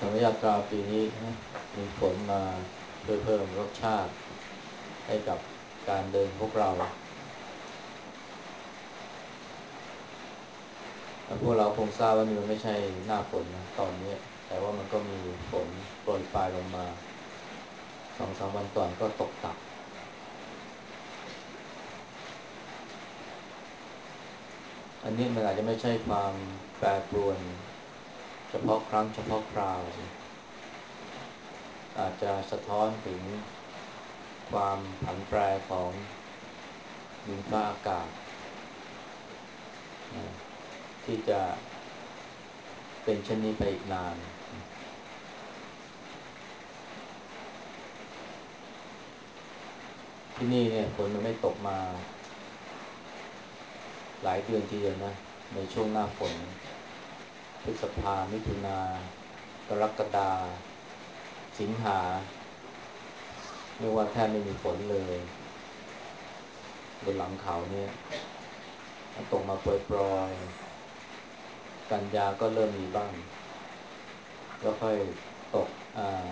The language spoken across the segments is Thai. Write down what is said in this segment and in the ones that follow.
ธรรมยาตราปีนี้นะมีฝนมาช่วยเพิ่มรสชาติ ให้กับการเดินพวกเรา พวกเราคงทราบว่านี่มันไม่ใช่หน้าฝนนะตอนนี้ แต่ว่ามันก็มีฝนโปรยปลายลงมาสองสามวันก่อนก็ตกตักอันนี้มันอาจจะไม่ใช่ความแปรปรวน ฉพาะครั้งเฉพาะคราว อาจจะสะท้อนถึงความผันแปรของดินฟ้าอากาศ ที่จะเป็นเช่นนี้ไปอีกนาน ที่นี่เนี่ยฝนมันไม่ตกมา หลายเดือนทีเดียวนะ ในช่วงหน้าฝน พฤษภา มิถุนา กรกฎา สิงหาเรียกว่าแทบไม่มีฝนเลย บนหลังเขาเนี่ยตกมาปล่อยๆ กันยาก็เริ่มมีบ้างก็ค่อยตก อ่า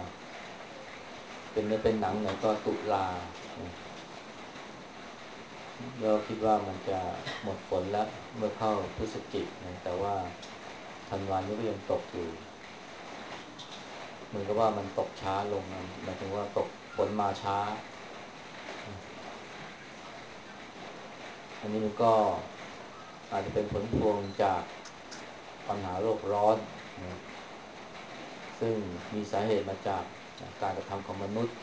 เป็นเนื้อเป็นหนังหน่อยก็ตุลาเราคิดว่ามันจะหมดฝนแล้วเมื่อเข้าพฤศจิกนะแต่ว่า ธันวานี้ก็ยังตกอยู่เหมือนกับว่ามันตกช้าลงนะหมายถึงว่าตกฝนมาช้า อันนี้มันก็อาจจะเป็นผลพวงจากปัญหาโลกร้อนนะซึ่งมีสาเหตุมาจากการกระทำของมนุษย์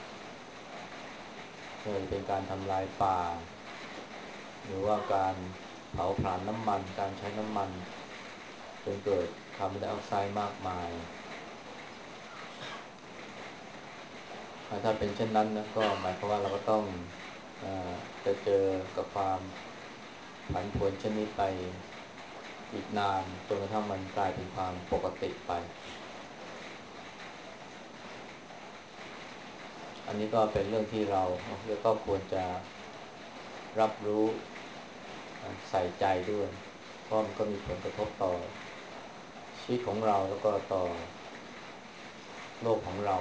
ไม่ว่าจะเป็นการทำลายป่า หรือว่าการเผาผลาญน้ำมัน การใช้น้ำมัน นเกิดคาร์บอนไดออกไซด์มากมาย ถ้าเป็นเช่นนั้นนะก็หมายความว่าเราก็ต้องอจะเจอกับความผันผวนชนิดไปอีกนานจนกระทั่งมันกลายเป็นความปกติไป อันนี้ก็เป็นเรื่องที่เราก็ควรจะรับรู้ใส่ใจด้วย เพราะมันก็มีผลกระทบต่อ วิตของเราแล้วก็ต่อโลกของเรา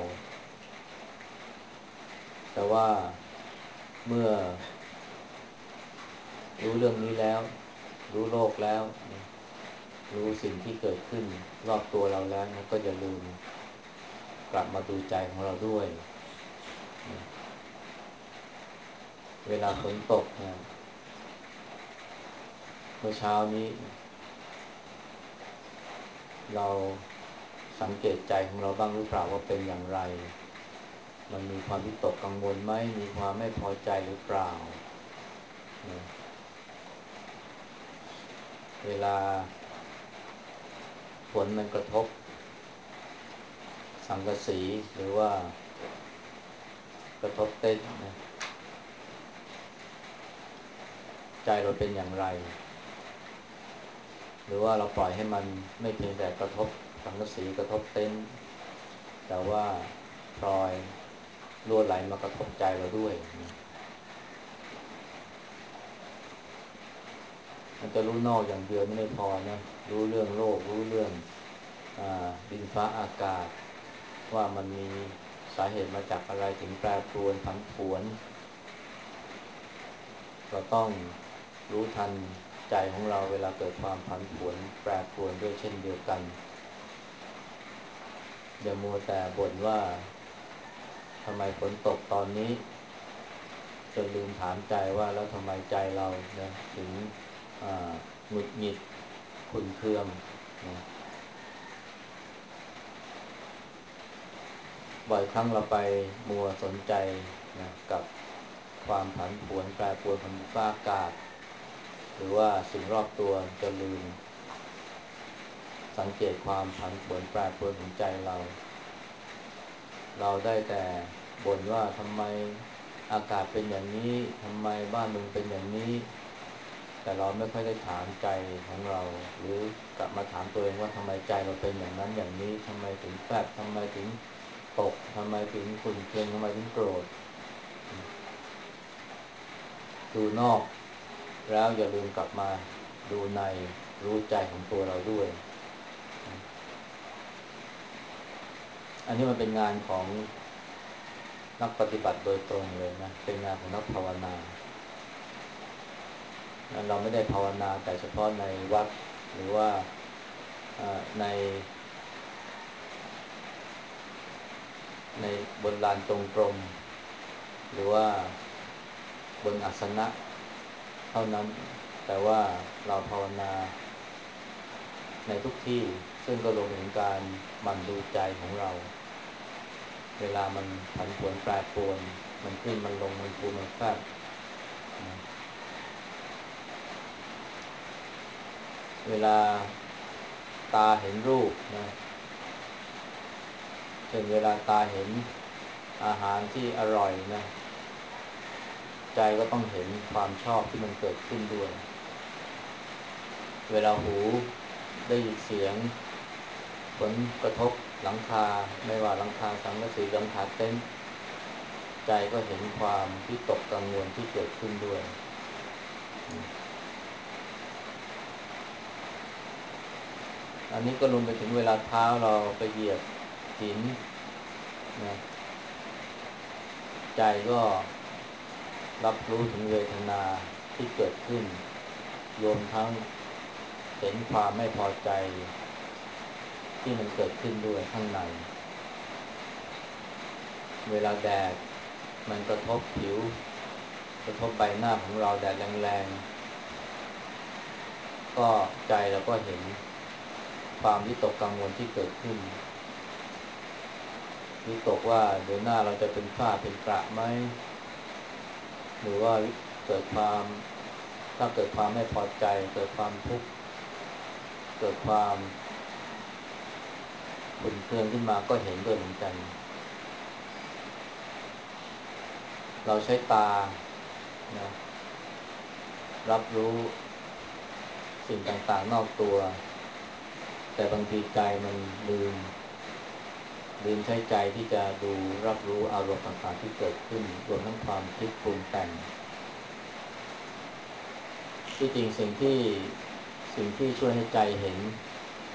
แต่ว่าเมื่อ รู้เรื่องนี้แล้ว รู้โลกแล้ว รู้สิ่งที่เกิดขึ้น รอบตัวเราแล้วก็อย่าลืม กลับมาดูใจของเราด้วย เวลาฝนตกนะเมื่อเช้านี้ เราสังเกตใจของเราบ้างหรือเปล่าว่าเป็นอย่างไร มันมีความวิตกกังวลไหมมีความไม่พอใจหรือเปล่า เวลาฝนมันกระทบ สังกสีหรือว่ากระทบเต้นนะใจเราเป็นอย่างไร หรือว่าเราปล่อยให้มันไม่เพียงแต่กระทบสังกสีกระทบเต้นแต่ว่าพลอยรั่วไหลมากระทบใจเราด้วยมันจะรู้นอกอย่างเดียวไม่พอนะรู้เรื่องโลก รู้เรื่องอดินฟ้าอากาศ ว่ามันมีสาเหตุมาจากอะไรถึงแปรปรวนผันผวน เราต้องรู้ทัน ใจของเราเวลาเกิดความผันผวนแปรปรวนด้วยเช่นเดียวกัน อย่ามัวแต่บ่นว่าทำไมฝนตกตอนนี้จนลืมถามใจว่าแล้วทำไมใจเรานะถึงหงุดหงิดขุนเคืองนะบ่อยครั้งเราไปมัวสนใจนะกับความผันผวนแปรปรวนของฟ้าอากาศ หรือว่าสิ่งรอบตัวจะลืม สังเกตความผันผวนแปรปรวนของใจเรา เราได้แต่บ่นว่าทำไมอากาศเป็นอย่างนี้ทำไมบ้านมืองเป็นอย่างนี้ แต่เราไม่ค่อยได้ถามใจของเรา หรือกลับมาถามตัวเองว่าทำไมใจเราเป็นอย่างนั้นอย่างนี้ทำไมถึงแปดทำไมถึงตกทำไมถึงขุ่นเคืองทำไมถึงโกรธดูนอก แล้วอย่าลืมกลับมาดูในรู้ใจของตัวเราด้วย อันนี้มันเป็นงานของนักปฏิบัติโดยตรงเลยนะ เป็นงานของนักภาวนา เราไม่ได้ภาวนาแต่เฉพาะในวัดหรือว่าใน ในบนลานตรงกรม หรือว่าบนอัสนะ เท่านั้น แต่ว่าเราภาวนา ในทุกที่ซึ่งก็รวมถึงการมันดูใจของเรา เวลามันผันผวนแปรปรวน มันขึ้นมันลงมันฟูมันแฟบเวลาตาเห็นรูปนะเช่นเวลาตาเห็นอาหารที่อร่อยนะ ใจก็ต้องเห็นความชอบที่มันเกิดขึ้นด้วย เวลาหูได้ยินเสียง ผลกระทบหลังคา ไม่ว่าหลังคาสังกะสีหลังคาเต็นท์ใจก็เห็นความที่ตกกังวลที่เกิดขึ้นด้วย อันนี้ก็รวมไปถึงเวลาเท้าเราไปเหยียบหินนะใจก็ รับรู้ถึงเวทนาที่เกิดขึ้น รวมทั้งเห็นความไม่พอใจ ที่มันเกิดขึ้นด้วยข้างใน เวลาแดดมันกระทบผิว กระทบใบหน้าของเราแดดแรงๆ ก็ใจเราก็เห็นความวิตกกังวลที่เกิดขึ้นวิตกว่าเดี๋ยวหน้าเราจะเป็นฝ้าเป็นกระไหม หรือว่าเกิดความถ้าเกิดความไม่พอใจ เกิดความทุกข์เกิดความขุ่นเคืองขึ้นมาก็เห็นด้วยเหมือนกัน เราใช้ตานะรับรู้สิ่งต่างๆนอกตัว แต่บางทีใจมันลืม ลืมใช้ใจที่จะดูรับรู้อารมณ์ต่างๆที่เกิดขึ้นรวมทั้งความคิดปรุงแต่ง ที่จริงสิ่งที่สิ่งที่ช่วยให้ใจเห็น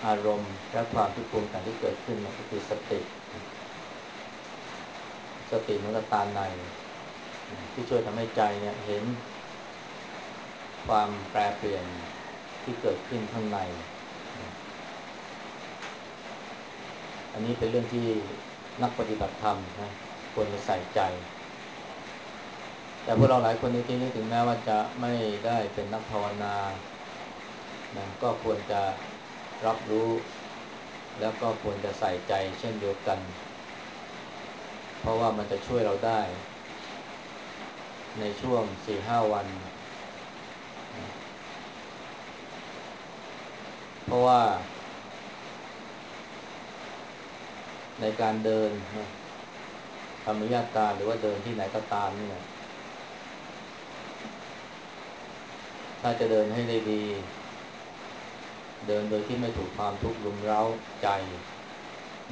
อารมณ์และความคิดปรุงแต่งที่เกิดขึ้นก็คือสติ สติมันก็ตาใน ที่ช่วยทำให้ใจเนี่ยเห็น ความแปรเปลี่ยนที่เกิดขึ้นข้างใน อันนี้เป็นเรื่องที่นักปฏิบัติธรรมนะควรจะใส่ใจ แต่พวกเราหลายคนในที่นี้ถึงแม้ว่าจะไม่ได้เป็นนักภาวนานะก็ควรจะรับรู้ แล้วก็ควรจะใส่ใจเช่นเดียวกัน เพราะว่ามันจะช่วยเราได้ ในช่วงสี่ห้าวัน เพราะว่า ในการเดินธรรมญาตาหรือว่าเดินที่ไหนก็ตามเนี่ยถ้าจะเดินให้ได้ดี เดินโดยที่ไม่ถูกความทุกข์รุมเร้าใจ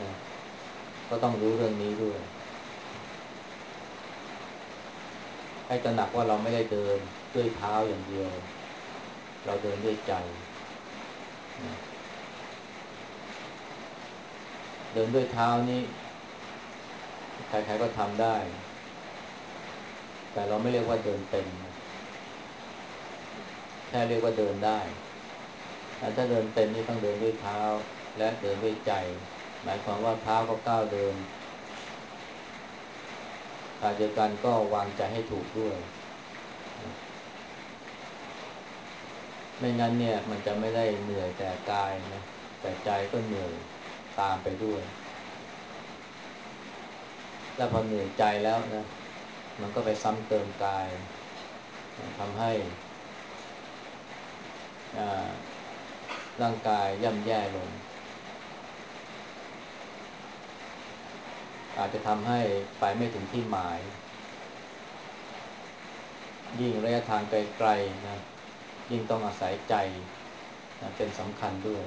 นะก็ต้องรู้เรื่องนี้ด้วย ให้ตระหนักว่าเราไม่ได้เดินด้วยเท้าอย่างเดียว เราเดินด้วยใจนะ เดินด้วยเท้านี่ใครๆก็ทำได้ แต่เราไม่เรียกว่าเดินเป็น แค่เรียกว่าเดินได้ถ้าเดินเป็นนี่ต้องเดินด้วยเท้า และเดินด้วยใจ หมายความว่าเท้าก็ก้าวเดินขณะเดียวกันก็วางใจให้ถูกด้วย ไม่งั้นเนี่ยมันจะไม่ได้เหนื่อยแต่กายนะแต่ใจก็เหนื่อย ตามไปด้วย แล้วพอเหนื่อยใจแล้วนะ มันก็ไปซ้ำเติมกายทำให้ร่างกายย่ำแย่ลง อาจจะทำให้ไปไม่ถึงที่หมาย ยิ่งระยะทางไกลๆนะ ยิ่งต้องอาศัยใจนะเป็นสำคัญด้วย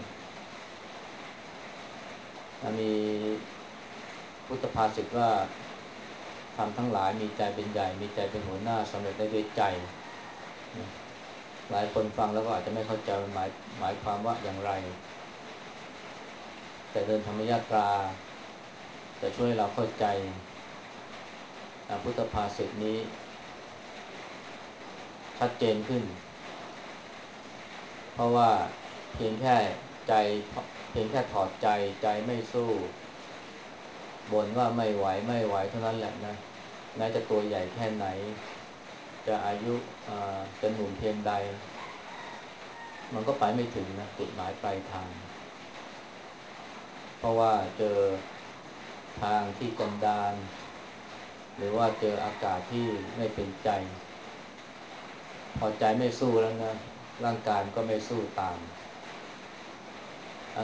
มีพุทธภาษิตว่าทำทั้งหลายมีใจเป็นใหญ่ มีใจเป็นหัวหน้าสำเร็จได้ด้วยใจ หลายคนฟังแล้วก็อาจจะไม่เข้าใจหมายหมายความว่าอย่างไร แต่เดินธรรมยาตราจจะช่วยเราเข้าใจพุทธภาษิตนี้ ชัดเจนขึ้น เพราะว่าเพียงแค่ ใจเพียงแค่ถอดใจใจไม่สู้บ่นว่าไม่ไหวไม่ไหวเท่านั้นแหละนะแม้จะตัวใหญ่แค่ไหน จะอายุจะหนุ่มเพียงใด มันก็ไปไม่ถึงนะจุดหมายปลายทาง เพราะว่าเจอทางที่กันดานหรือว่าเจออากาศที่ไม่เป็นใจ พอใจไม่สู้แล้วนะร่างกายก็ไม่สู้ตาม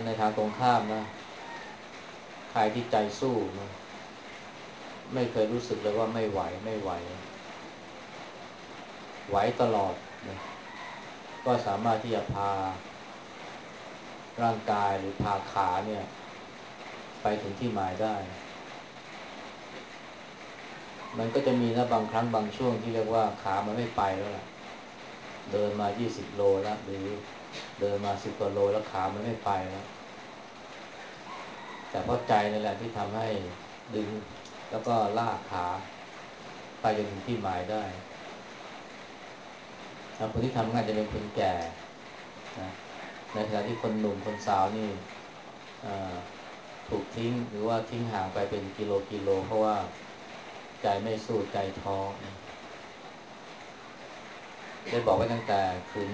ในทางตรงข้ามนะใครที่ใจสู้นะไม่เคยรู้สึกเลยว่าไม่ไหวไม่ไหว ไหวตลอดนะก็สามารถที่จะพา ร่างกายหรือพาขาเนี่ย ไปถึงที่หมายได้ มันก็จะมีนะบางครั้งบางช่วงที่เรียกว่าขามันไม่ไปแล้วล่ะ เดินมา 20 โลแล้วหรือ เดินมา10กว่าโลแล้วขามันไม่ไปแล้วแต่เพราะใจนั่นแหละที่ทำให้ดึงแล้วก็ลากขาไปจนถึงที่หมายได้คนที่ทำงานจะเป็นคนแก่นะในขณะที่คนหนุ่มคนสาวนี่ถูกทิ้งหรือว่าทิ้งห่างไปเป็นกิโลกิโล เพราะว่าใจไม่สู้ใจท้อได้บอกไว้ตั้งแต่คืน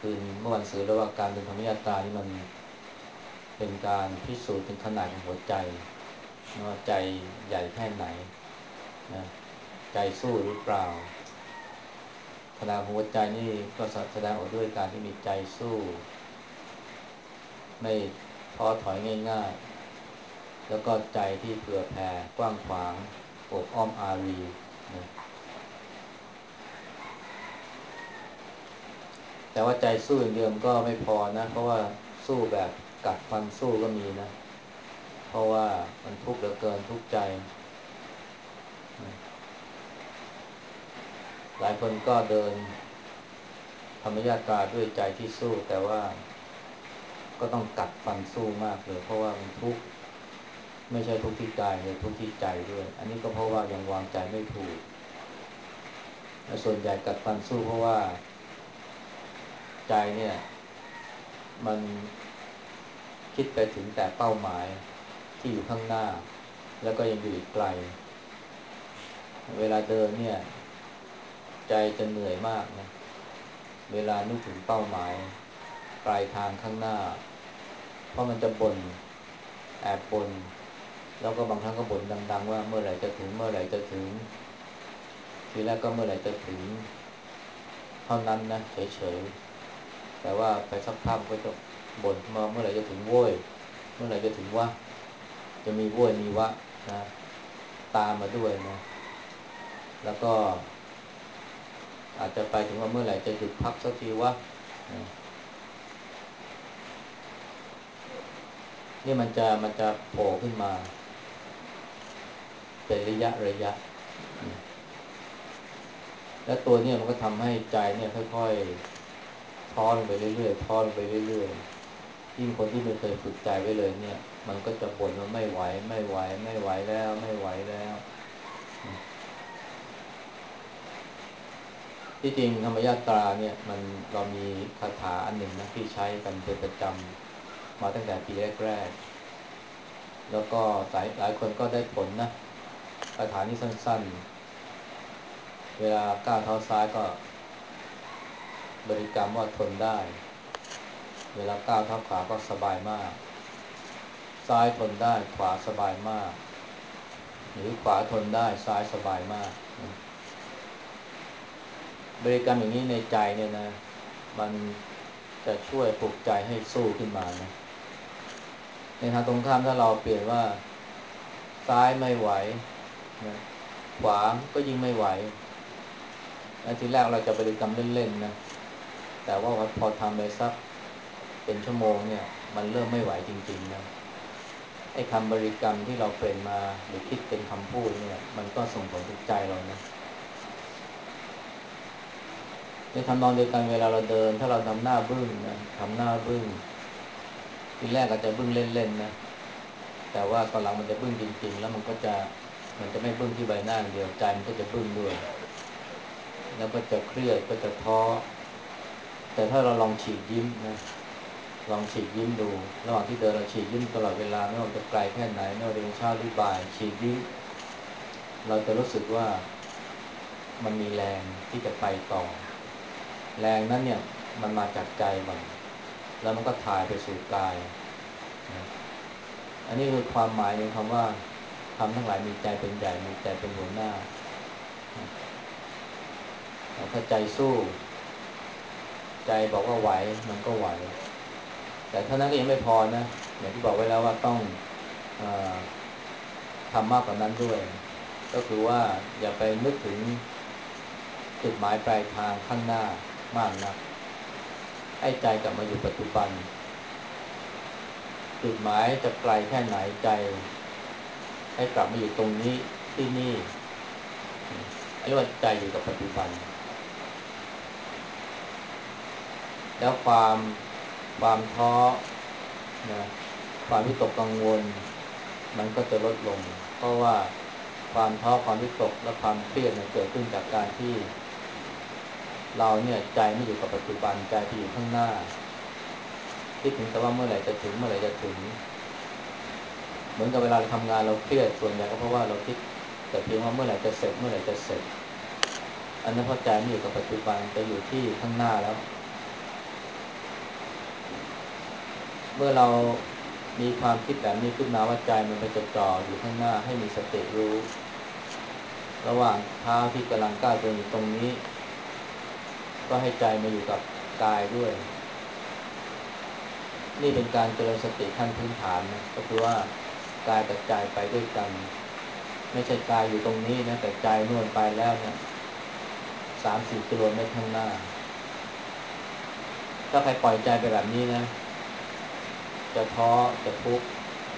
คืนเมื่อวันศุกร์แล้วว่าการเป็นธรรมยาตานี่มันเป็นการพิสูจน์ถึงขนาดของหัวใจว่าใจใหญ่แค่ไหนนะใจสู้หรือเปล่าขนาดหัวใจนี่ก็แสดงออกด้วยการที่มีใจสู้ ไม่ท้อถอยง่ายๆ แล้วก็ใจที่เผื่อแผ่กว้างขวางอบอ้อมอารีนะ แต่ว่าใจสู้อย่างเดียวก็ไม่พอนะ เพราะว่าสู้แบบกัดฟันสู้ก็มีนะ เพราะว่ามันทุกข์เหลือเกินทุกข์ใจ หลายคนก็เดินธรรมญาตราด้วยใจที่สู้แต่ว่าก็ต้องกัดฟันสู้มากเลยเพราะว่ามันทุกข์ไม่ใช่ทุกข์ที่กายเลยทุกข์ที่ใจด้วย อันนี้ก็เพราะว่ายังวางใจไม่ถูกและส่วนใหญ่กัดฟันสู้เพราะว่า ใจเนี่ย มันคิดไปถึงแต่เป้าหมายที่อยู่ข้างหน้า แล้วก็ยังอยู่อีกไกล เวลาเดินเนี่ย ใจจะเหนื่อยมากนะเวลานึกถึงเป้าหมาย ปลายทางข้างหน้า เพราะมันจะบน่นแอบบน่นแล้วก็บางครั้งก็บ่นดัง ๆ ว่าเมื่อไหร่จะถึงเมื่อไหร่จะถึง ทีแรกก็เมื่อไหร่จะถึง เท่านั้นนะเฉยๆ แต่ว่าไปสักพักก็จะบ่นมาเมื่อไหร่จะถึงโว้ย เมื่อไหร่จะถึงว่าจะมีโว้ยมีวะนะตามมาด้วยนะ แล้วก็ อาจจะไปถึงว่าเมื่อไหร่จะหยุดพักสักทีวะนี่มันจะมันจะโผล่ขึ้นมาเป็นระยะระยะ และตัวนี้มันก็ทำให้ใจเนี่ยค่อย ๆ ท้อลงไปเรื่อยๆท้อลงไปเรื่อยๆยิ่งคนที่ไม่เคยฝึกใจไว้เลยเนี่ย มันก็จะบ่นว่าไม่ไหว ไม่ไหว ไม่ไหวแล้ว ไม่ไหวแล้วที่จริงธรรมยาตราเนี่ย มันเรามีคาถาอันหนึ่งนะที่ใช้กันเป็นประจำมาตั้งแต่ปีแรกๆแล้วก็หลายหลายคนก็ได้ผลนะคาถานี้สั้น ๆ เวลาก้าวเท้าซ้ายก็ บริกรรมว่าทนได้ เวลาก้าวเท้าขวาก็สบายมาก ซ้ายทนได้ขวาสบายมาก หรือขวาทนได้ซ้ายสบายมาก บริกรรมอย่างนี้ในใจเนี่ยนะ มันจะช่วยปลุกใจให้สู้ขึ้นมานะในทางตรงข้ามถ้าเราเปลี่ยนว่า ซ้ายไม่ไหวนะขวาก็ยิ่งไม่ไหวแล้วทีแรกเราจะบริกรรมเล่นๆนะ แต่ว่าพอทำไปสักเป็นชั่วโมงเนี่ย มันเริ่มไม่ไหวจริงๆนะไอ้คำบริกรรมที่เราเป็นมาหรือคิดเป็นคำพูดเนี่ย มันก็ส่งผลถึงใจเรานะในทำนองเดียวกันเวลาเราเดิน ถ้าเราทำหน้าบึ้งนะทำหน้าบึ้งทีแรกอาจจะบึ้งเล่นๆนะแต่แต่ว่าตอนหลังมันจะบึ้งจริงๆ แล้วมันก็จะมันจะไม่บึ้งที่ใบหน้าเดียวใจมันก็จะบึ้งด้วย แล้วก็จะเครียดก็จะท้อ แต่ถ้าเราลองฉีกยิ้มนะลองฉีกยิ้มดู ระหว่างที่เดินเราฉีกยิ้มตลอดเวลาไม่ว่าจะไกลแค่ไหนไม่ว่าจะเป็นเช้าหรือบ่ายฉีกยิ้มเราจะรู้สึกว่ามันมีแรงที่จะไปต่อ แรงนั้นเนี่ยมันมาจากใจมันแล้วมันก็ถ่ายไปสู่กายอันนี้คือความหมายของคำว่าทำทั้งหลายมีใจเป็นใหญ่มีใจเป็นหัวหน้าถ้าใจสู้ ใจบอกว่าไหวมันก็ไหว แต่เท่านั้นก็ยังไม่พอนะอย่างที่บอกไว้แล้วว่าต้องอทำมากกว่านั้นด้วย ก็คือว่าอย่าไปนึกถึงจุดหมายปลายทางข้างหน้ามากนะให้ใจกลับมาอยู่ปัจจุบัน จุดหมายจะไกลแค่ไหนใจ ให้กลับมาอยู่ตรงนี้ที่นี่เรียกว่าใจอยู่กับปัจจุบัน แล้วความความท้อนะความวิตกกังวล มันก็จะลดลง เพราะว่าความท้อความวิตกและความเครียดมันเกิดขึ้นจากการที่ เราเนี่ยใจไม่อยู่กับปัจจุบันใจที่อยู่ข้างหน้า คิดถึงแต่ว่าเมื่อไหร่จะถึงเมื่อไหร่จะถึง เหมือนกับเวลาเราทำงานเราเครียดส่วนใหญ่ก็เพราะว่าเราคิดแต่เพียงว่าเมื่อไหร่จะเสร็จเมื่อไหร่จะเสร็จ อันนั้นเพราะใจไม่อยู่กับปัจจุบันจะอยู่ที่ข้างหน้าแล้ว เมื่อเรามีความคิดแบบนี้ขึ้นมาว่าใจมันไปจดจ่ออยู่ข้างหน้าให้มีสติรู้ ระหว่างเท้าที่กำลังก้าวเดินอยู่ตรงนี้ ก็ให้ใจมาอยู่กับกายด้วย นี่เป็นการเจริญสติขั้นพื้นฐานนะก็คือว่ากายกับใจไปด้วยกัน ไม่ใช่กายอยู่ตรงนี้นะแต่ใจนวนไปแล้วเนะสามสิบกิโลเมตรข้างหน้า ถ้าใครปล่อยใจไปแบบนี้นะ จะท้อจะทุกข์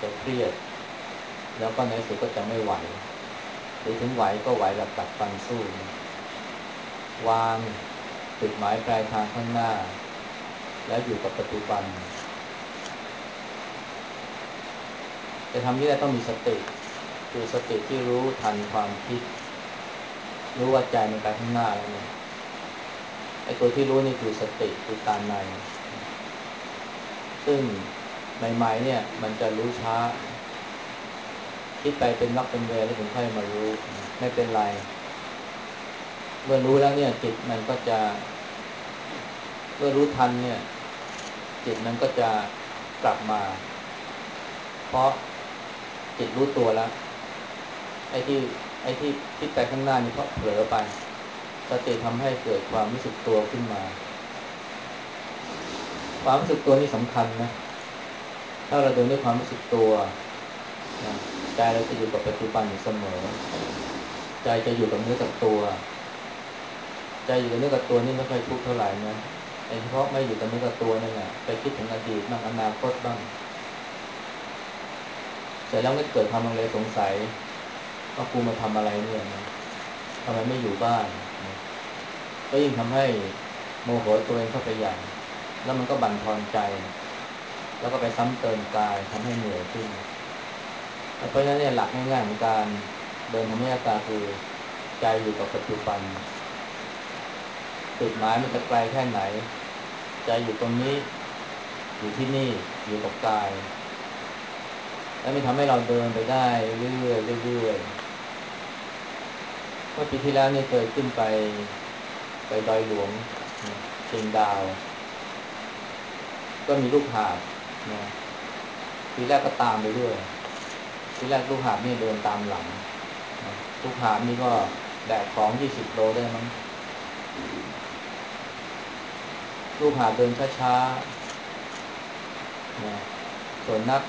จะเครียด แล้วก็ในสุดก็จะไม่ไหวหรือถึงไหวก็ไหวแบบตัดฟันสู้นะวางจุดหมายปลายทางข้างหน้า แล้วอยู่กับปัจจุบัน จะทำนี้ได้ต้องมีสติ คือสติที่รู้ทันความคิด รู้ว่าใจมันไปข้างหน้าแล้วเนี่ยไอ้ตัวที่รู้นี่คือสติคือตาใน ซึ่ง ใหม่ๆเนี่ย มันจะรู้ช้า คิดไปเป็นนักเป็นเวรแล้วถึงค่อยมารู้ ไม่เป็นไร เมื่อรู้แล้วเนี่ยจิตมันก็จะ เมื่อรู้ทันเนี่ย จิตมันก็จะกลับมา เพราะจิตรู้ตัวแล้ว ไอ้ที่ไอ้ที่คิดไปข้างหน้านี่เพราะเผลอไปสติทำให้เกิดความรู้สึกตัวขึ้นมา ความรู้สึกตัวนี่สำคัญนะ ถ้าเราเดินด้วยความรู้สึกตัวใจเราจะอยู่กับปัจจุบันอยู่เสมอ ใจจะอยู่กับเนื้อกับตัว ใจอยู่กับเนื้อกับตัวนี่ไม่ค่อยทุกข์เท่าไหร่นะไอ้เฉพาะไม่อยู่กับเนื้อกับตัวนั่นแหละไปคิดถึงอดีตบ้างอนาคตบ้างเสร็จแล้วก็เกิดความลังเลสงสัยว่ากูมาทำอะไรเนี่ยนะทำไมไม่อยู่บ้านนะก็ยิ่งทำให้โมโหตัวเองเข้าไปใหญ่แล้วมันก็บั่นทอนใจ แล้วก็ไปซ้ำเติมกายทำให้เหนื่อยขึ้น เพราะฉะนั้นเนี่ยหลักง่ายๆของการเดินธรรมยาตาคือใจอยู่กับปัจจุบันจุดหมายมันจะไกลแค่ไหน ใจอยู่ตรงนี้ อยู่ที่นี่อยู่กับกาย แล้วมันทำให้เราเดินไปได้เรื่อยๆเรื่อยๆเมื่อปีที่แล้วเนี่ยเคยขึ้นไปไปดอยหลวงเชียงดาว ก็มีลูกหาบ นะทีแรกก็ตามไปด้วยทีแรกลูกหาบนี่เดินตามหลังลูกหาบนี่ก็แบกของยี่สิบโลได้มั้งลูกหาบเดินช้าๆนะส่วนนัก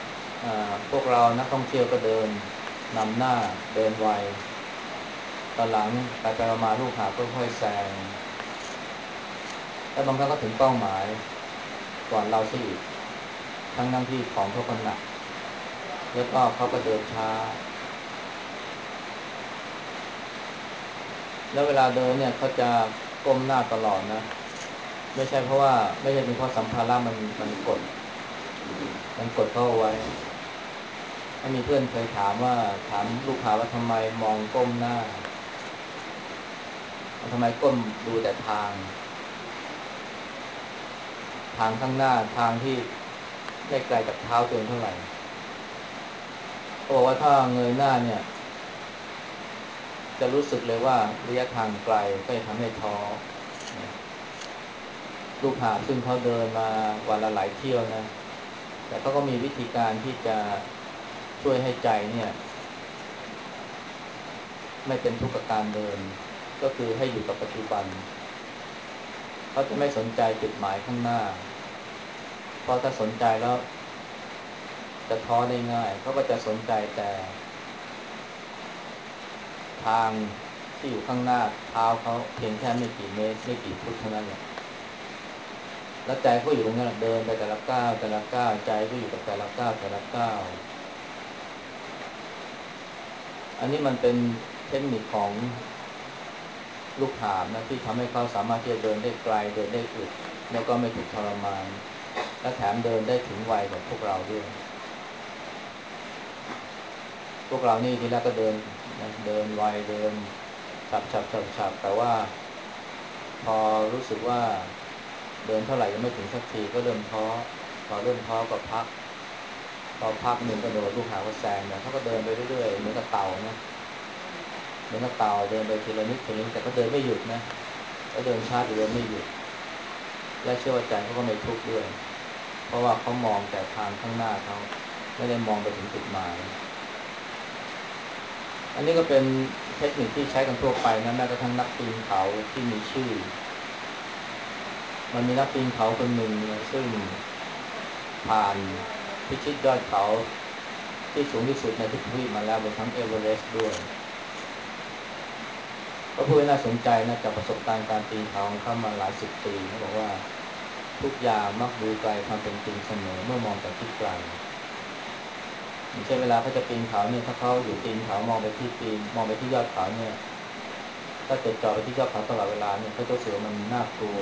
พวกเรานักท่องเที่ยวก็เดินนำหน้าเดินไวตอนหลังไปไปมาลูกหาก็ค่อยแซงแล้วบางครั้งก็ถึงเป้าหมายก่อนเราซะอีก ทั้งนั่งที่ของเขาก็หนัก แล้วก็เขาก็เดินช้า แล้วเวลาเดินเนี่ยเขาจะก้มหน้าตลอดนะ ไม่ใช่เพราะว่าไม่ใช่เป็นเพราะสัมภาระมันมันกด มันกดเข้าไว้ถ้ามีเพื่อนเคยถามว่าถามลูกค้าว่าทำไมมองก้มหน้าทำไมก้มดูแต่ทาง ทางข้างหน้าทางที่ ไม่ไกลจากเท้าตัวเองเท่าไหร่เขาบอกว่าถ้าเงยหน้าเนี่ย จะรู้สึกเลยว่าระยะทางไกลก็จะทำให้ท้อลูกหาซึ่งเขาเดินมาวันละหลายเที่ยวนะ แต่เขาก็มีวิธีการที่จะช่วยให้ใจเนี่ย ไม่เป็นทุกข์กับการเดิน ก็คือให้อยู่กับปัจจุบัน เขาจะไม่สนใจจุดหมายข้างหน้า ราะถ้าสนใจแล้ว จะท้อได้ง่ายเขาก็จะสนใจแต่ ทางที่อยู่ข้างหน้าเท้าเขาเพียงแค่ไม่กี่เมตรไม่กี่ฟุตเท่านั้นแหละแล้วใจก็อยู่ตรงนั้นเดินไปแต่ละก้าวแต่ละก้าวใจก็อยู่กับแต่ละก้าวแต่ละก้าวอันนี้มันเป็นเทคนิคของลูกหาบนะที่ทำให้เขาสามารถที่จะเดินได้ไกลเดินได้อึดแล้วก็ไม่ถูกทรมาน และแถมเดินได้ถึงวัยกับพวกเราด้วย พวกเรานี่ทีแรกก็เดินเดินไวเดินฉับฉับฉับฉับแต่ว่า พอรู้สึกว่าเดินเท่าไหร่ยังไม่ถึงสักทีก็เริ่มท้อพอเริ่มท้อก็พักพอพักหนึ่งก็โดนลูกหาก็แซงเนี่ยเขาก็เดินไปเรื่อยๆเหมือนกับเต่านะเหมือนกับเต่าเดินไปทีละนิดทีละนิดแต่ก็เดินไม่หยุดนะก็เดินช้าแต่เดินไม่หยุดและเชื่อว่าใจเขาก็ไม่ทุกข์ด้วย เพราะว่าเขามองแต่ทางข้างหน้าเขาไม่ได้มองไปถึงจุดหมาย อันนี้ก็เป็นเทคนิคที่ใช้กันทั่วไปนะแม้กระทั่งนักปีนเขาที่มีชื่อ มันมีนักปีนเขาคนหนึ่งซึ่งผ่านพิชิตยอดเขาที่สูงที่สุดในทุกทวีปมาแล้วเป็นทั้งเอเวอเรสต์ด้วยก็พูดน่าสนใจนะจากประสบการณ์การปีนเขาของเขามาหลายสิบปีเขาบอกว่า ทุกอย่างมักดูไกลความเป็นจริงเสมอเมื่อมองแต่ที่ไกลไม่ใช่นเวลาเขาจะปีนเขาเนี่ยถ้าเขาอยู่ตีนเขามองไปที่ปีนมองไปที่ยอดเขาเนี่ยถ้าจดจ่อไปที่ยอดเขาตลอดเวลาเนี่ยเขาจะเสือมันน่ากลัว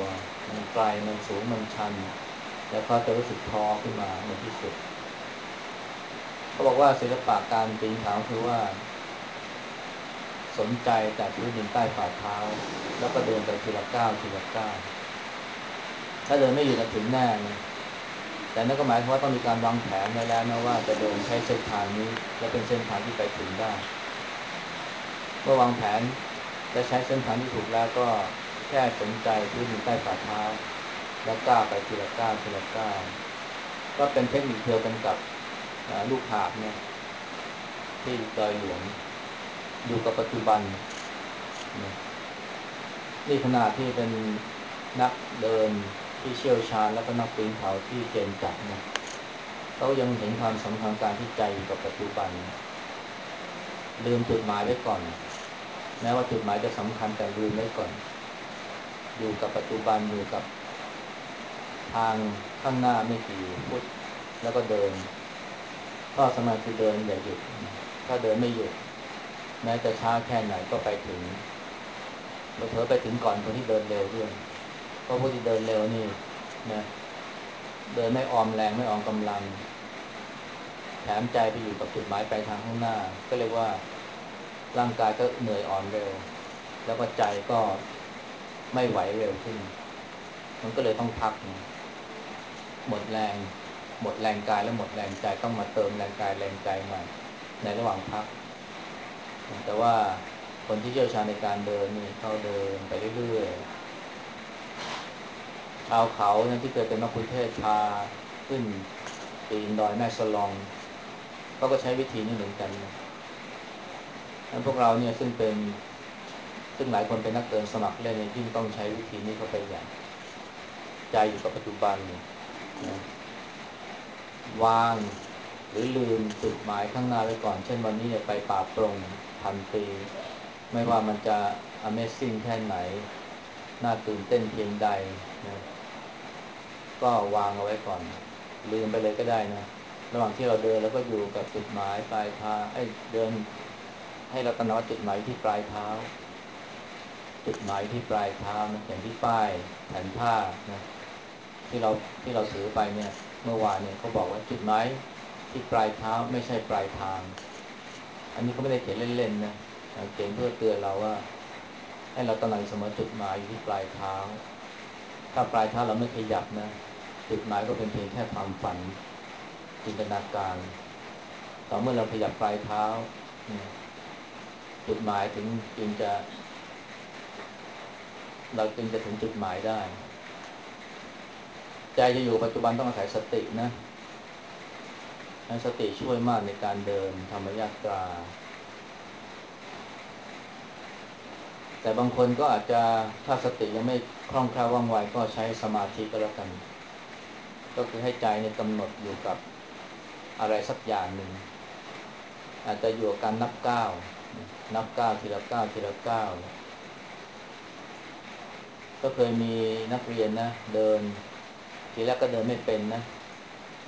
มันไกลมันสูงมันชัน แล้วเขาจะรู้สึกท้อขึ้นมาในที่สุดเขาบอกว่าศิลปะการปีนเขาคือว่า สนใจแต่พื้นดินใต้ฝ่าเท้า แล้วก็เดินไปทีละก้าวทีละก้าว ถ้าเดินไม่อยู่จะถึงแน่นะแต่นั่นก็หมายความว่าต้องมีการวางแผนไว้แล้วนะว่าจะเดินใช้เส้นทางนี้และเป็นเส้นทางที่ไปถึงได้เมื่อวางแผนและใช้เส้นทางที่ถูกแล้วก็แค่สนใจพื้นดินใต้ฝ่าเท้าแล้วก้าวไปทีละก้าวทีละก้าวก็เป็นเทคนิคเดียวกันกับลูกหาบเนี่ยที่ดอยหลวงอยู่กับปัจจุบันนี่ขนาดที่เป็นนักเดิน ที่เชี่ยวชาญแล้วก็นักปีนเขาที่เจนจัดเนะเขายังเห็นความสำคัญการที่ใจอยู่กับปัจจุบัน ลืมจุดหมายไว้ก่อน แม้ว่าจุดหมายจะสำคัญแต่ลืมไว้ก่อน อยู่กับปัจจุบันอยู่กับทางข้างหน้าไม่กี่ฟุตแล้วก็เดินก็สมาคือเดินอย่าหยุด ถ้าเดินไม่หยุด แม้จะช้าแค่ไหนก็ไปถึงเราเถอไปถึงก่อนคนที่เดินเร็วด้วย พราะผู้ที่เดินเร็วนี่นะเดินไม่ออมแรงไม่ออมกำลัง แถมใจไปอยู่กับจุดหมายปลายทางข้างหน้า ก็เรียกว่าร่างกายก็เหนื่อยอ่อนเร็ว แล้วก็ใจก็ไม่ไหวเร็วขึ้น มันก็เลยต้องพักหมดแรง หมดแรงกายแล้วหมดแรงใจต้องมาเติมแรงกายแรงใจใหม่ในระหว่างพัก แต่ว่าคนที่เชี่ยวชาญในการเดินนี่เขาเดินไปเรื่อยๆ ชาวเขาเนี่ยที่เคยเป็นมัคคุเทศพาขึ้นปีนดอยแม่สลองเขาก็ใช้วิธีนี้เหมือนกันนั้นพวกเราเนี่ยซึ่งเป็นซึ่งหลายคนเป็นนักเดินสมัครเล่นเนี่ยยิ่งต้องใช้วิธีนี้เข้าไปอย่างใจอยู่กับปัจจุบันนะวางหรือลืมจุดหมายข้างหน้าไว้ก่อน เช่นวันนี้เนี่ยไปป่าปรงพันปีไม่ว่ามันจะ Amazing แค่ไหน น่าตื่นเต้นเพียงใดนะ ก็วางเอาไว้ก่อน ลืมไปเลยก็ได้นะ ระหว่างที่เราเดินแล้วก็อยู่กับจุดหมายปลายทางให้เดิน ให้เราตระหนักจุดหมายที่ปลายเท้า จุดหมายที่ปลายเท้านะอย่างที่ป้ายแผ่นผ้านะที่เราที่เราถือไปเนี่ย เมื่อวานเนี่ยเขาบอกว่าจุดหมายที่ปลายเท้าไม่ใช่ปลายทาง อันนี้เขาไม่ได้เขียนเล่นๆนะเขียนเพื่อเตือนเราว่า ให้เราตระหนักเสมอจุดหมายอยู่ที่ปลายเท้า ถ้าปลายเท้าเราไม่ขยับนะ จุดหมายก็เป็นเพียงแค่ความฝันจินตนาการ ต่อเมื่อเราขยับปลายเท้า จุดหมายถึงจึงจะ เราจึงจะถึงจุดหมายได้ ใจจะอยู่ปัจจุบันต้องอาศัยสตินะสติช่วยมากในการเดินธรรมยาตรา แต่บางคนก็อาจจะถ้าสติยังไม่คล่องแคล่วว่องไวก็ใช้สมาธิก็แล้วกัน ก็คือให้ใจในกำหนดอยู่กับอะไรสักอย่างหนึ่ง อาจจะอยู่กับการนับก้าวนับก้าวทีละก้าวทีละก้าวก็เคยมีนักเรียนนะเดิน ทีแรกก็เดินไม่เป็นนะ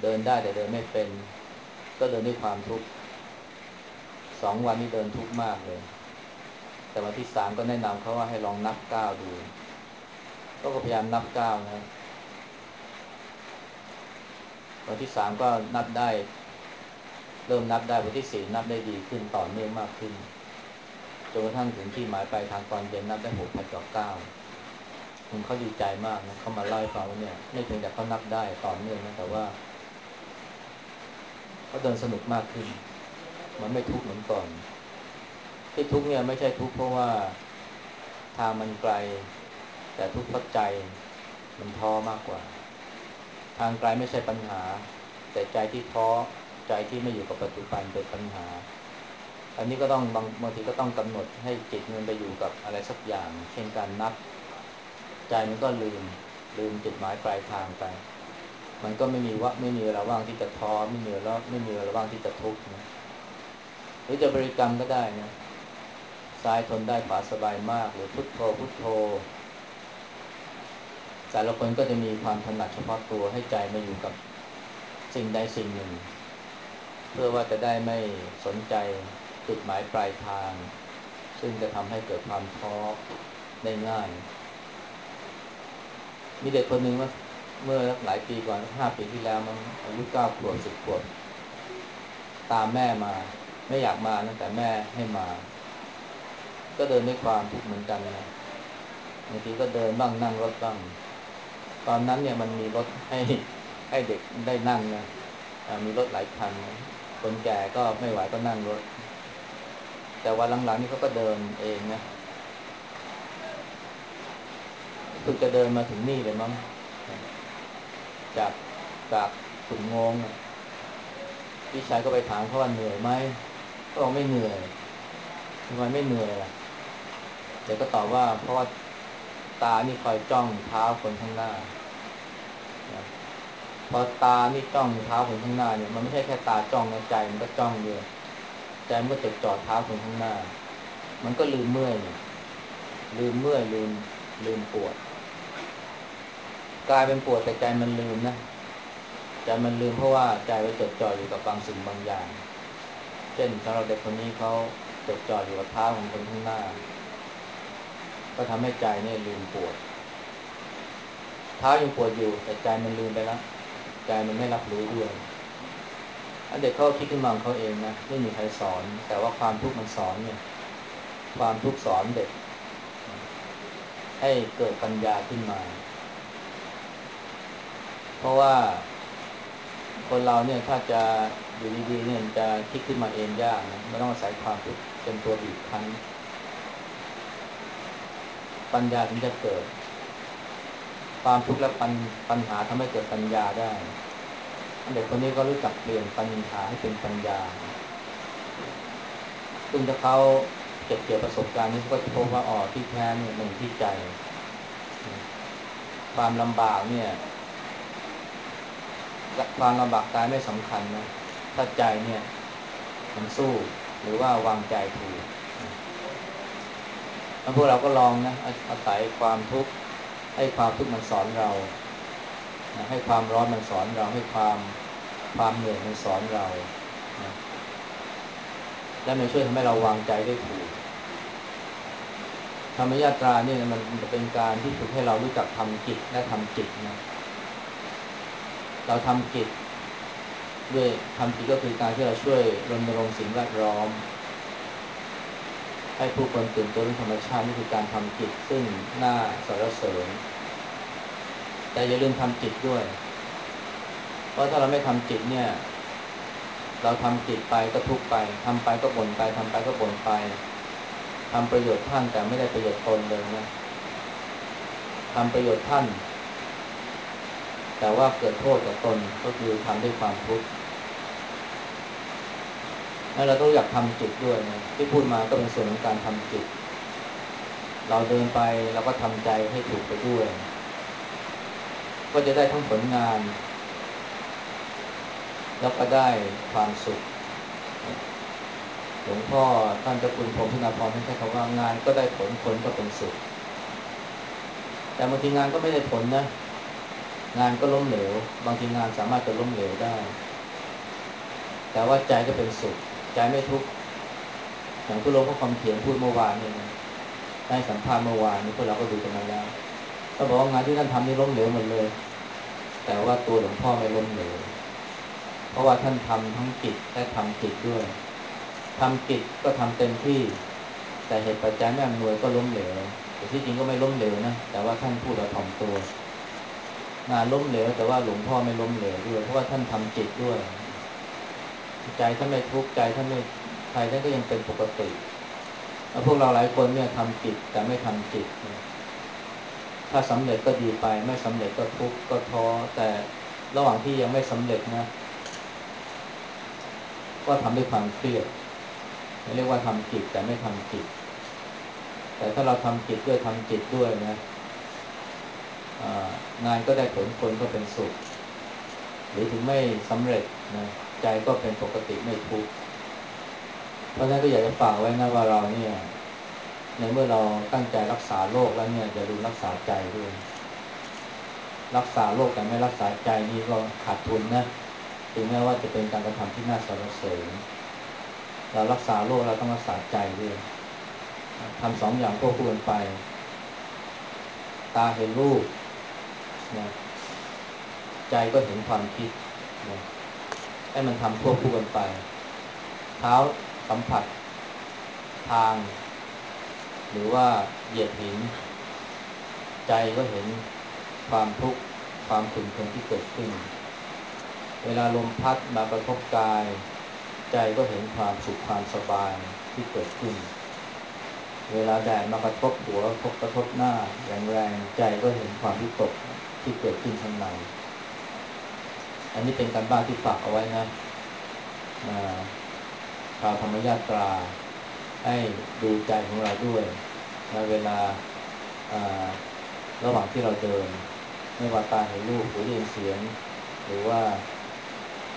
เดินได้แต่เดินไม่เป็น ก็เดินด้วยความทุกข์สองวันนี้เดินทุกข์มากเลย แต่วันที่สามก็แนะนำเขาว่าให้ลองนับก้าวดู ก็พยายามนับก้าวนะ วันที่สามก็นับได้ เริ่มนับได้วันที่สี่นับได้ดีขึ้นต่อเนื่องมากขึ้นจนกระทั่งถึงที่หมายปลายทางตอนเย็นนับได้หกพันต่อเก้ามันเขาดีใจมากนะเขามาเล่าให้ฟังว่าเนี่ยไม่เพียงแต่เขานับได้ต่อเนื่องนะแต่ว่าเขาเดินสนุกมากขึ้น มันไม่ทุกข์เหมือนก่อน ที่ทุกข์เนี่ยไม่ใช่ทุกข์เพราะว่าทางมันไกล แต่ทุกข์เพราะใจมันท้อมากกว่า ทางไกลไม่ใช่ปัญหา แต่ใจที่ท้อใจที่ไม่อยู่กับปัจจุบันเป็นปัญหา อันนี้ก็ต้องบางบางทีก็ต้องกำหนดให้จิตมันไปอยู่กับอะไรสักอย่าง เช่นการนับ ใจมันก็ลืมลืมจุดหมายปลายทางไป มันก็ไม่มีว่าไม่มีเวลาว่างที่จะท้อไม่มีเวลาไม่มีเวลาว่างที่จะทุกข์นะหรือจะบริกรรมก็ได้นะซ้ายทนได้ขวาสบายมาก หรือพุทโธพุทโธ แต่ละคนก็จะมีความถนัดเฉพาะตัวให้ใจมาอยู่กับสิ่งใดสิ่งหนึ่ง เพื่อว่าจะได้ไม่สนใจจุดหมายปลายทาง ซึ่งจะทำให้เกิดความท้อได้ง่าย มีเด็กคนหนึ่งว่าเมื่อหลายปีก่อนห้าปีที่แล้วมันอายุเก้าขวบสิบขวบตามแม่มา ไม่อยากมานะแต่แม่ให้มา ก็เดินด้วยความทุกข์เหมือนกันนะบางทีก็เดินบ้างนั่งรถบ้าง ตอนนั้นเนี่ยมันมีรถให้ให้เด็กได้นั่งนะมีรถหลายคัน คนแก่ก็ไม่ไหวก็นั่งรถ แต่วันหลังๆนี่เขาก็เดินเองนะคือจะเดินมาถึงนี่เลยมั้งจากจากขุนงงพี่ชายก็ไปถามเขาว่าเหนื่อยไหมก็บอกไม่เหนื่อยทำไมไม่เหนื่อยล่ะเด็กก็ตอบว่าเพราะว่า ตานี่คอยจ้องเท้าคนข้างหน้าพอตานี่จ้องเท้าคนข้างหน้าเนี่ยมันไม่ใช่แค่ตาจ้องนะใจมันก็จ้องด้วยใจมันก็จดจ่อเท้าคนข้างหน้า มันก็ลืมเมื่อยลืมเมื่อยลืมลืมปวด กลายเป็นปวดแต่ใจมันลืมนะใจมันลืมเพราะว่าใจไปจดจ่ออยู่กับบางสิ่งบางอย่าง เช่นสำหรับเด็กคนนี้เขาจดจ่ออยู่กับเท้าของคนข้างหน้า ก็ทำให้ใจเนี่ยลืมปวด เท้ายังปวดอยู่แต่ใจมันลืมไปแล้ว ใจมันไม่รับรู้ด้วยอันเด็กเขาคิดขึ้นมาของเขาเองนะไม่มีใครสอน แต่ว่าความทุกข์มันสอนเนี่ย ความทุกข์สอนเด็ก ให้เกิดปัญญาขึ้นมา เพราะว่า คนเราเนี่ยถ้าจะอยู่ดีๆเนี่ยจะคิดขึ้นมาเองยากนะมันต้องอาศัยความทุกข์เป็นตัวบีบคั้น ปัญญาถึงจะเกิด ความทุกข์และปัญปัญหาทำให้เกิดปัญญาได้เด็กคนนี้ก็รู้จักเปลี่ยนปัญหาให้เป็นปัญญา ซึ่งถ้าเขาเก็บเกี่ยวประสบการณ์นี้ก็จะพบว่าอ๋อที่แท้เนี่ยมันที่ใจ ความลำบากเนี่ยความลำบากกายไม่สำคัญนะถ้าใจเนี่ย มันสู้หรือว่าวางใจถูก แล้วพวกเราก็ลองนะอาศัยความทุกข์ให้ความทุกข์มันสอนเรา ให้ความร้อนมันสอนเราให้ความความเหนื่อยมันสอนเรา และมันช่วยทำให้เราวางใจได้ถูกธรรมยาตราเนี่ยมันเป็นการที่ฝึกให้เรารู้จักทำจิตและทำจิตนะ เราทำกิจ ด้วยทำจิตก็คือการที่เราช่วยรณรงค์สิ่งแวดล้อม ให้ผู้คนตื่นตัวเรื่องธรรมชาตินี่คือการทำจิตซึ่งน่าสรรเสริญแต่อย่าลืมทำจิตด้วย เพราะถ้าเราไม่ทำจิตเนี่ย เราทำจิตไปก็ทุกไปทำไปก็บ่นไปทำไปก็บ่นไปทำประโยชน์ท่านแต่ไม่ได้ประโยชน์ตนเลยนะทำประโยชน์ท่าน แต่ว่าเกิดโทษกับตนก็คือทำด้วยความทุกข์ แล้วเราต้องอยากทำจิตด้วยนะที่พูดมาก็เป็นส่วนของการทำจิต เราเดินไปเราก็ทำใจให้ถูกไปด้วย ก็จะได้ทั้งผลงาน แล้วก็ได้ความสุขหลวงพ่อท่านเจ้าคุณผมพินาพรท่านใช้คำว่างานก็ได้ผลผลก็เป็นสุข แต่บางทีงานก็ไม่ได้ผลนะ งานก็ล้มเหลว บางทีงานสามารถจะล้มเหลวได้ แต่ว่าใจก็เป็นสุข ใจไม่ทุกข์อย่างที่หลวงพ่อคำเขียนพูดเมื่อวานเนี่นะให้สัมภาษณ์เมื่อวานนี้พวกเราก็ดูกันมาแล้วเขาบอกว่างานที่ท่านทำนี่ล้มเหลวหมดเลย แต่ว่าตัวหลวงพ่อไม่ล้มเหลวเพราะว่าท่านทำทั้งจิตและทำจิตด้วยทำกิจก็ทำเต็มที่ แต่เหตุปัจจัยไม่อำนวยก็ล้มเหลวแต่ที่จริงก็ไม่ล้มเหลวนะแต่ว่าท่านพูดแบบถ่อมตัวงานล้มเหลวแต่ว่าหลวงพ่อไม่ล้มเหลวด้วย เพราะว่าท่านทำจิตด้วย ใจท่านไม่ทุกข์ใจท่านไม่ใครท่านก็ยังเป็นปกติแล้วพวกเราหลายคนเนี่ยทำจิตแต่ไม่ทำจิตถ้าสำเร็จก็ดีไป ไม่สำเร็จก็ทุกข์ก็ท้อแต่ระหว่างที่ยังไม่สำเร็จนะ ก็ทำด้วยความเครียดเรียกว่าทำจิตแต่ไม่ทำจิต แต่ถ้าเราทำจิตด้วยทำจิตด้วยนะงานก็ได้ผลคนก็เป็นสุข หรือถึงไม่สำเร็จนะ ใจก็เป็นปกติไม่ทุกข์เพราะฉะนั้นก็อยากจะฝากไว้นะว่าเราเนี่ย ในเมื่อเราตั้งใจรักษาโรคแล้วเนี่ยจะดูรักษาใจด้วยรักษาโรคแต่ไม่รักษาใจนี่ก็ขาดทุนนะถึงแม้ว่าจะเป็นการกระทำที่น่าสรรเสริญเรารักษาโรคเราต้องรักษาใจด้วยทำสองอย่างควบคู่กันไป ตาเห็นรูปนะใจก็เห็นความคิดนะ ให้มันทำควบคู่กันไป เท้าสัมผัสทาง หรือว่าเหยียดหิน ใจก็เห็นความทุกข์ความขุ่นเคืองที่เกิดขึ้น เวลาลมพัดมากระทบกาย ใจก็เห็นความสุขความสบายที่เกิดขึ้น เวลาแดดมากระทบหัวกระทบหน้าแรงแรงใจก็เห็นความวิตกที่เกิดขึ้นข้างใน อันนี้เป็นการบ้านที่ฝากเอาไว้นะชาวธรรมญาตรา ให้ดูใจของเราด้วยในเวลาระหว่างที่เราเดิน ไม่ว่าตาเห็นรูปหูได้ยินเสียง หรือว่า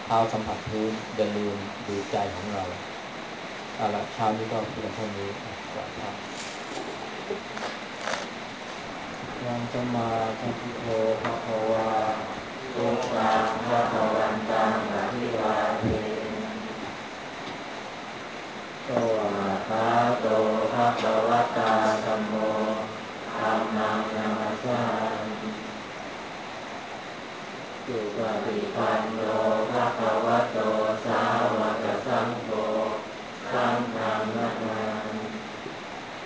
เท้าสัมผัสพื้นอย่าลืมดูใจของเราเอาละเช้านี้ก็เพียงเท่านี้กลับครับยังจะมาทิฏฐิโลภะคะวา ทุกังพระวันตัภิวาเทสวาคาโตพระกวตาธมโมธรรมนามาชาสุปฏิปันโนพระกวโตสาวกสังโฆสังฆนามา